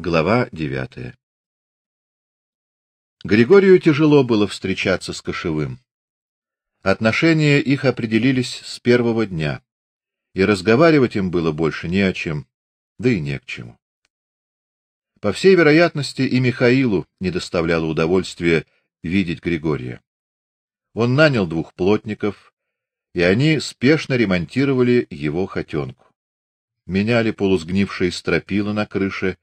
Глава девятая. Григорию тяжело было встречаться с Кошевым. Отношения их определились с первого дня, и разговаривать им было больше не о чем, да и не к чему. По всей вероятности, и Михаилу не доставляло удовольствия видеть Григория. Он нанял двух плотников, и они спешно ремонтировали его хотенку. Меняли полусгнившие стропила на крыше,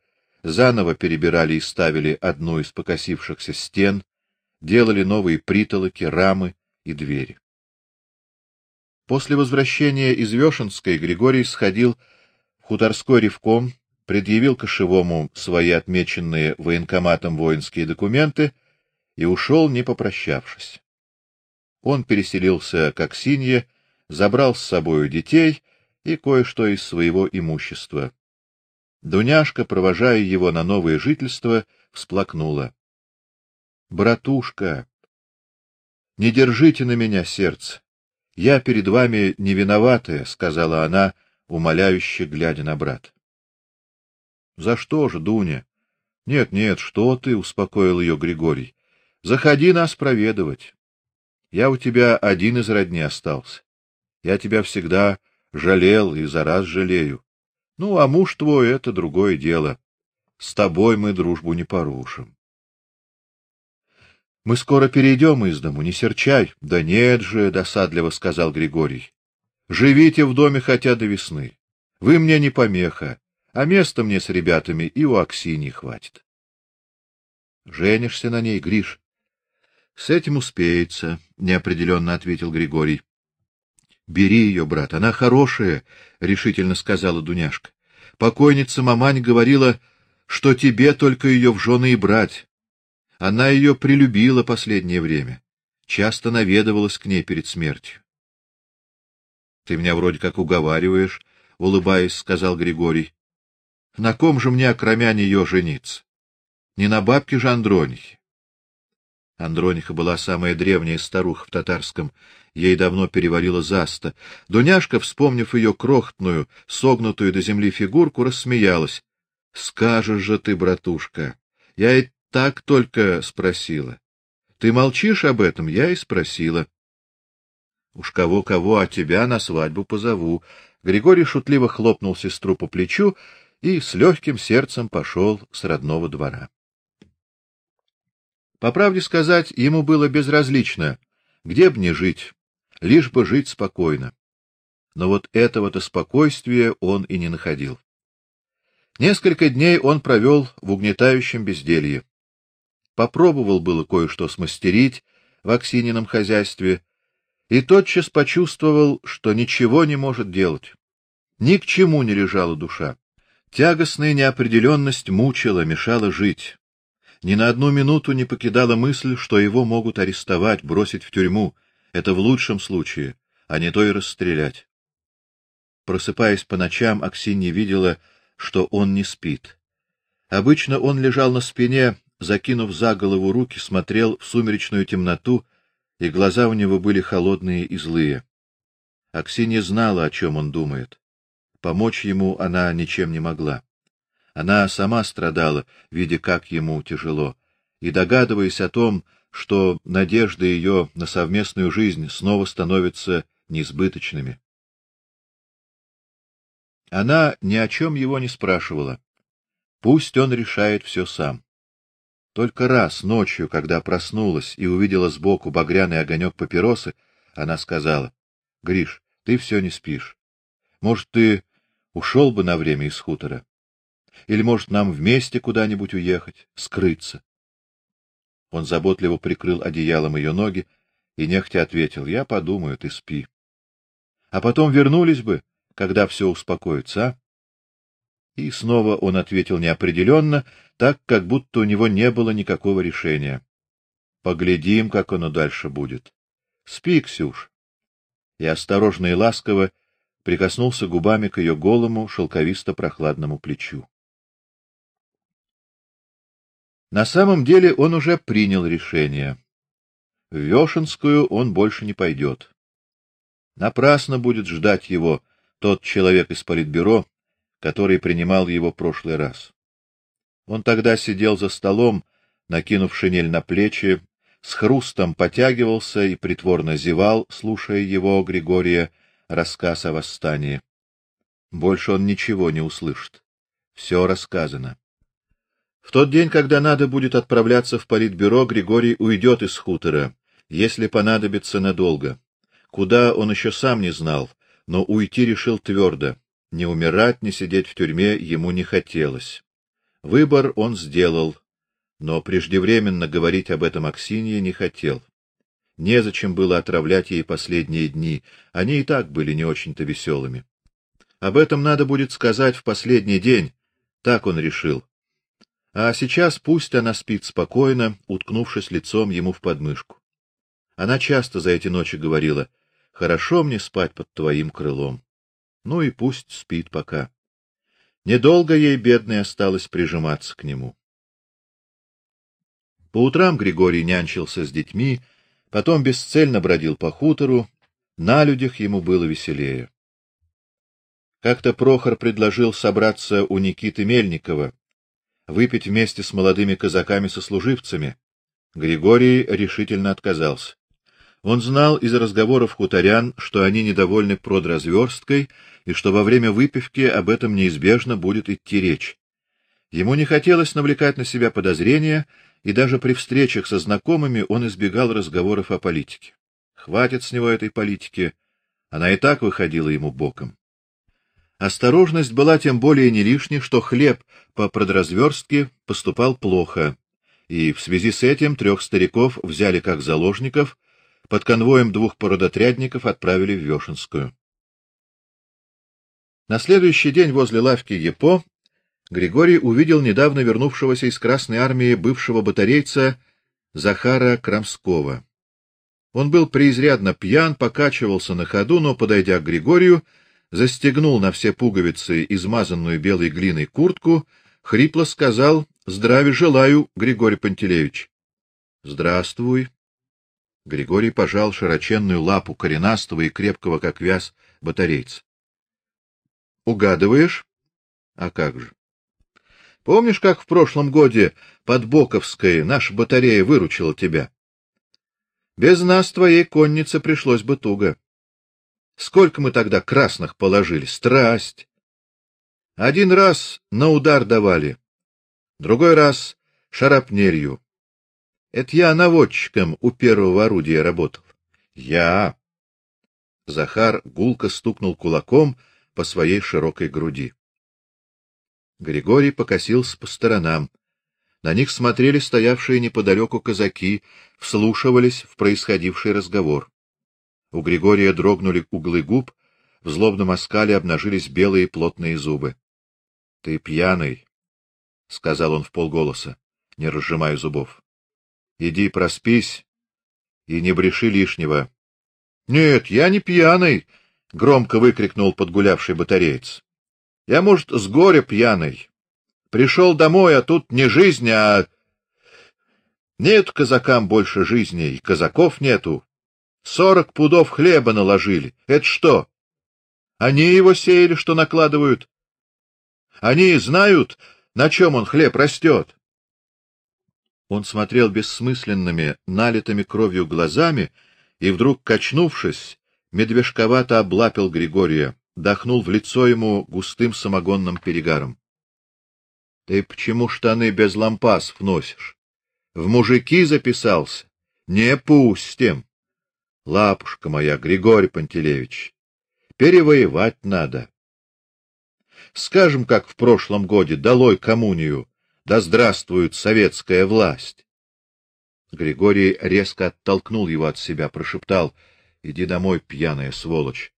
заново перебирали и ставили одну из покосившихся стен, делали новые притолоки, рамы и двери. После возвращения из Вешенской Григорий сходил в хуторской ревком, предъявил кошевому свои отмеченные военкоматом воинские документы и ушел, не попрощавшись. Он переселился к Аксинье, забрал с собою детей и кое-что из своего имущества. Дуняшка, провожая его на новое жительство, всплакнула: "Братушка, не держите на меня сердце. Я перед вами не виноватая", сказала она, умоляюще глядя на брата. "За что же, Дуня? Нет, нет, что ты?" успокоил ее Григорий. "Заходи нас проведывать. Я у тебя один из родни остался. Я тебя всегда жалел и за раз жалею. Ну, а муж твой это другое дело. С тобой мы дружбу не порушим. Мы скоро перейдем из дому, не серчай. Да нет же, досадливо сказал Григорий. Живите в доме хотя до весны. Вы мне не помеха, а места мне с ребятами и у Аксиньи хватит. Женишься на ней, Гриш? С этим успеется, неопределенно ответил Григорий. Бери ее, брат, она хорошая, решительно сказала Дуняшка. Покойница мамань говорила, что тебе только ее в жены и брать. Она ее прилюбила последнее время, часто наведывалась к ней перед смертью. Ты меня вроде как уговариваешь, улыбаясь, сказал Григорий. На ком же мне, окромя нее, жениться? Не на бабке же Андронихе. Андрониха была самая древняя старуха в татарском, ей давно перевалило за сто. Дуняшка, вспомнив ее крохотную, согнутую до земли фигурку, рассмеялась. — Скажешь же ты, братушка, я и так только спросила. Ты молчишь об этом, я и спросила. Уж кого-кого, а тебя на свадьбу позову. Григорий шутливо хлопнул сестру по плечу и с легким сердцем пошел с родного двора. По правде сказать, ему было безразлично, где б не жить, лишь бы жить спокойно. Но вот этого-то спокойствия он и не находил. Несколько дней он провел в угнетающем безделье. Попробовал было кое-что смастерить в Аксинином хозяйстве и тотчас почувствовал, что ничего не может делать. Ни к чему не лежала душа. Тягостная неопределенность мучила, мешала жить. Ни на одну минуту не покидала мысль, что его могут арестовать, бросить в тюрьму. Это в лучшем случае, а не то и расстрелять. Просыпаясь по ночам, Аксинья видела, что он не спит. Обычно он лежал на спине, закинув за голову руки, смотрел в сумеречную темноту, и глаза у него были холодные и злые. Аксинья знала, о чем он думает. Помочь ему она ничем не могла. Она сама страдала, видя, как ему тяжело, и догадываясь о том, что надежды ее на совместную жизнь снова становятся несбыточными. Она ни о чем его не спрашивала. Пусть он решает все сам. Только раз ночью, когда проснулась и увидела сбоку багряный огонек папиросы, она сказала: "Гриш, ты все не спишь. Может, ты ушел бы на время из хутора? Или, может, нам вместе куда-нибудь уехать, скрыться? Он заботливо прикрыл одеялом ее ноги и нехотя ответил: "Я подумаю, ты спи. А потом вернулись бы, когда все успокоится, а?" И снова он ответил неопределенно, так как будто у него не было никакого решения. Поглядим, как оно дальше будет. Спи, Ксюш. И осторожно и ласково прикоснулся губами к ее голому, шелковисто-прохладному плечу. На самом деле он уже принял решение. В Вешенскую он больше не пойдет. Напрасно будет ждать его тот человек из политбюро, который принимал его прошлый раз. Он тогда сидел за столом, накинув шинель на плечи, с хрустом потягивался и притворно зевал, слушая его Григория рассказ о восстании. Больше он ничего не услышит. Все рассказано. В тот день, когда надо будет отправляться в политбюро, Григорий уйдет из хутора, если понадобится надолго. Куда он еще сам не знал, но уйти решил твердо. Не умирать, не сидеть в тюрьме ему не хотелось. Выбор он сделал, но преждевременно говорить об этом Аксинье не хотел. Незачем было отравлять ей последние дни, они и так были не очень-то веселыми. Об этом надо будет сказать в последний день, так он решил. А сейчас пусть она спит спокойно, уткнувшись лицом ему в подмышку. Она часто за эти ночи говорила: "Хорошо мне спать под твоим крылом". Ну и пусть спит пока. Недолго ей бедной осталось прижиматься к нему. По утрам Григорий нянчился с детьми, потом бесцельно бродил по хутору, на людях ему было веселее. Как-то Прохор предложил собраться у Никиты Мельникова, выпить вместе с молодыми казаками-сослуживцами. Григорий решительно отказался. Он знал из разговоров хуторян, что они недовольны продразверсткой и что во время выпивки об этом неизбежно будет идти речь. Ему не хотелось навлекать на себя подозрения, и даже при встречах со знакомыми он избегал разговоров о политике. Хватит с него этой политики, она и так выходила ему боком. Осторожность была тем более не лишней, что хлеб по продразверстке поступал плохо, и в связи с этим трех стариков взяли как заложников под конвоем двух породотрядников отправили в Вешенскую. На следующий день возле лавки Епо Григорий увидел недавно вернувшегося из Красной армии бывшего батарейца Захара Крамского. Он был преизрядно пьян, покачивался на ходу, но подойдя к Григорию, застегнул на все пуговицы измазанную белой глиной куртку, хрипло сказал: "Здравия желаю, Григорий Пантелеевич". "Здравствуй", Григорий пожал широченную лапу коренастого и крепкого как вяз батарейца. Угадываешь? А как же? Помнишь, как в прошлом годе под Боковской наша батарея выручила тебя? Без нас твоей коннице пришлось бы туго. Сколько мы тогда красных положили, страсть. Один раз на удар давали, другой раз шарапнелью. Это я наводчиком у первого орудия работал. Я. Захар гулко стукнул кулаком по своей широкой груди. Григорий покосился по сторонам. На них смотрели стоявшие неподалеку казаки, вслушивались в происходивший разговор. У Григория дрогнули углы губ, в злобном оскале обнажились белые плотные зубы. Ты пьяный, сказал он вполголоса, не разжимая зубов. Иди проспись и не бреши лишнего. Нет, я не пьяный, громко выкрикнул подгулявший батареец. Я, может, с горя пьяный. Пришел домой, а тут не жизнь, а нет казакам больше жизни, и казаков нету. Сорок пудов хлеба наложили. Это что? Они его сеяли, что накладывают. Они знают, на чем он хлеб растет. Он смотрел бессмысленными, налитыми кровью глазами и вдруг, качнувшись, медвежковато облапил Григория, дохнул в лицо ему густым самогонным перегаром. Ты почему штаны без лампасов носишь? В мужики записался? Не пустим. Лапушка моя, Григорий Пантелеевич, перевоевать надо. Скажем, как в прошлом годе, долой коммунию, да здравствует советская власть. Григорий резко оттолкнул его от себя, прошептал: "Иди домой, пьяная сволочь.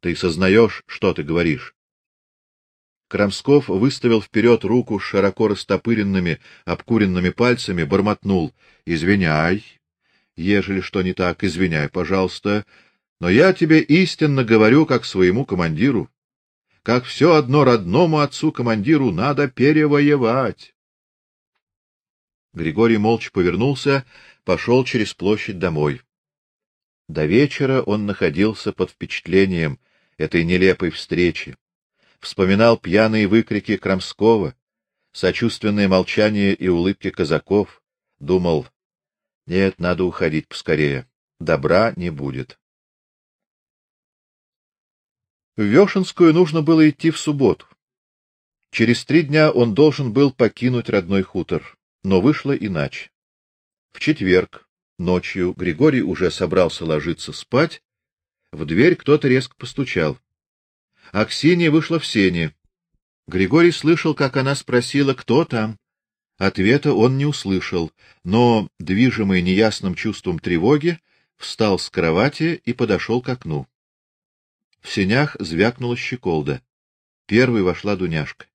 Ты сознаешь, что ты говоришь?" Крамсков выставил вперед руку с широко растопыренными, обкуренными пальцами, бормотнул: "Извиняй, ежели что не так, извиняй, пожалуйста, но я тебе истинно говорю как своему командиру, как все одно родному отцу командиру надо перевоевать. Григорий молча повернулся, пошел через площадь домой. До вечера он находился под впечатлением этой нелепой встречи. Вспоминал пьяные выкрики Крамского, сочувственное молчание и улыбки казаков, думал: нет, надо уходить поскорее. Добра не будет. В Вешенскую нужно было идти в субботу. Через три дня он должен был покинуть родной хутор, но вышло иначе. В четверг ночью Григорий уже собрался ложиться спать, в дверь кто-то резко постучал. Аксинья вышла в сени. Григорий слышал, как она спросила, кто там. Ответа он не услышал, но, движимый неясным чувством тревоги, встал с кровати и подошел к окну. В сенях звякнула щеколда. Первой вошла Дуняшка.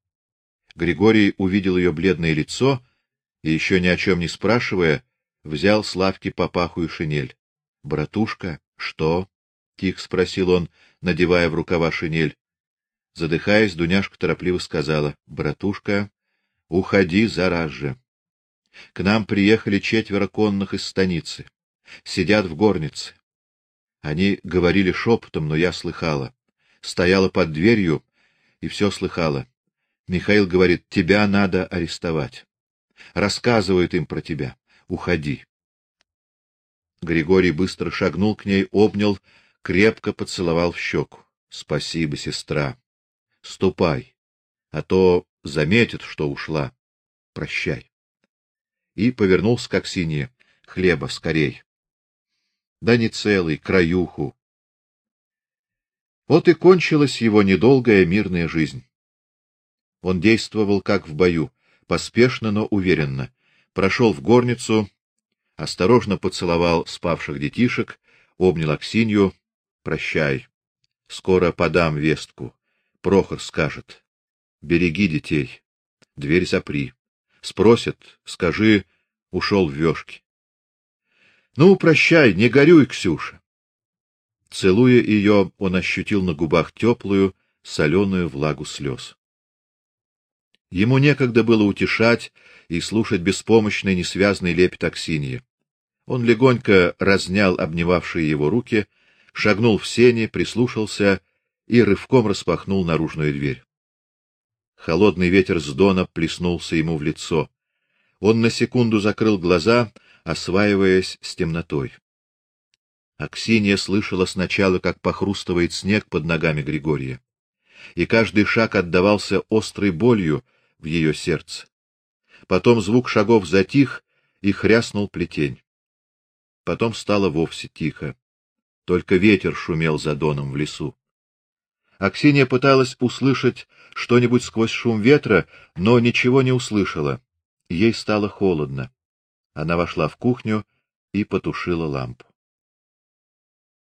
Григорий увидел ее бледное лицо и еще ни о чем не спрашивая, взял с лавки папаху шинель. "Братушка, что?" тихо спросил он, надевая в рукава шинель. Задыхаясь, Дуняшка торопливо сказала: "Братушка, уходи зараз же. К нам приехали четверо конных из станицы. Сидят в горнице. Они говорили шепотом, но я слыхала. Стояла под дверью и все слыхала. Михаил говорит: "Тебя надо арестовать". Рассказывает им про тебя. Уходи. Григорий быстро шагнул к ней, обнял, крепко поцеловал в щеку. Спасибо, сестра. Ступай, а то заметят, что ушла. Прощай. И повернулся к Аксинье. Хлеба скорей. Да не целый, краюху. Вот и кончилась его недолгая мирная жизнь. Он действовал как в бою, поспешно, но уверенно. Прошел в горницу, осторожно поцеловал спавших детишек, обнял Аксинью. Прощай. Скоро подам вестку. Прохор скажет: "Береги детей. Дверь запри. Спросят, скажи, ушел в вёшки". Ну, прощай, не горюй, Ксюша. Целуя ее, он ощутил на губах теплую, соленую влагу слез. Ему некогда было утешать и слушать беспомощный, несвязный лепет Аксиньи. Он легонько разнял обнимавшие его руки, шагнул в сени, прислушался и рывком распахнул наружную дверь. Холодный ветер с дона плеснулся ему в лицо. Он на секунду закрыл глаза, осваиваясь с темнотой. Аксинья слышала сначала, как похрустывает снег под ногами Григория, и каждый шаг отдавался острой болью в ее сердце. Потом звук шагов затих и хряснул плетень. Потом стало вовсе тихо. Только ветер шумел за доном в лесу. Аксинья пыталась услышать что-нибудь сквозь шум ветра, но ничего не услышала. Ей стало холодно. Она вошла в кухню и потушила лампу.